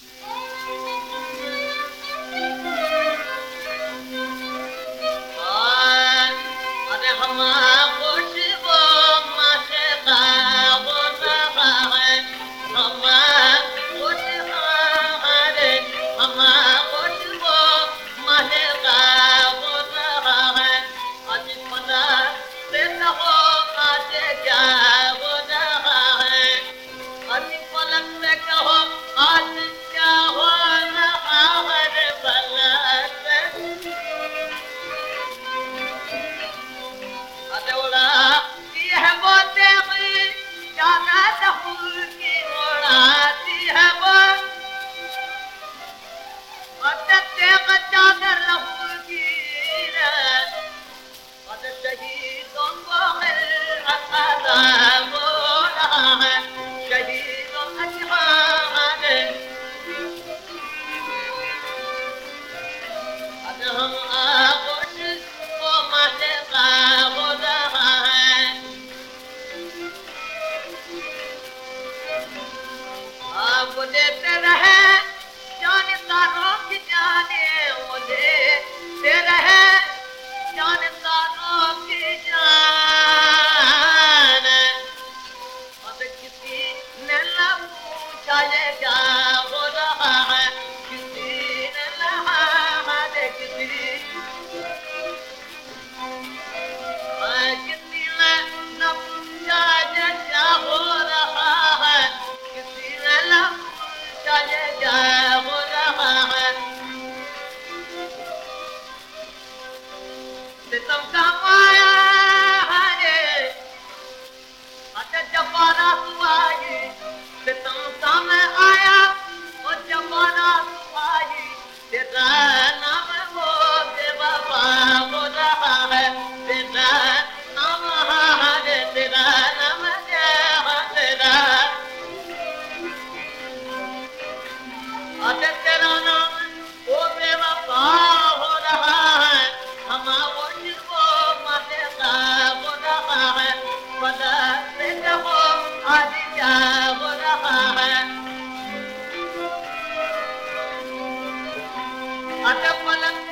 Yeah. وہ دیتے جانداروں جانے وہ جانداروں کی جان۔ کسی نے لب چلے جان تم کا ಮತ ಫಲಕ್ಕ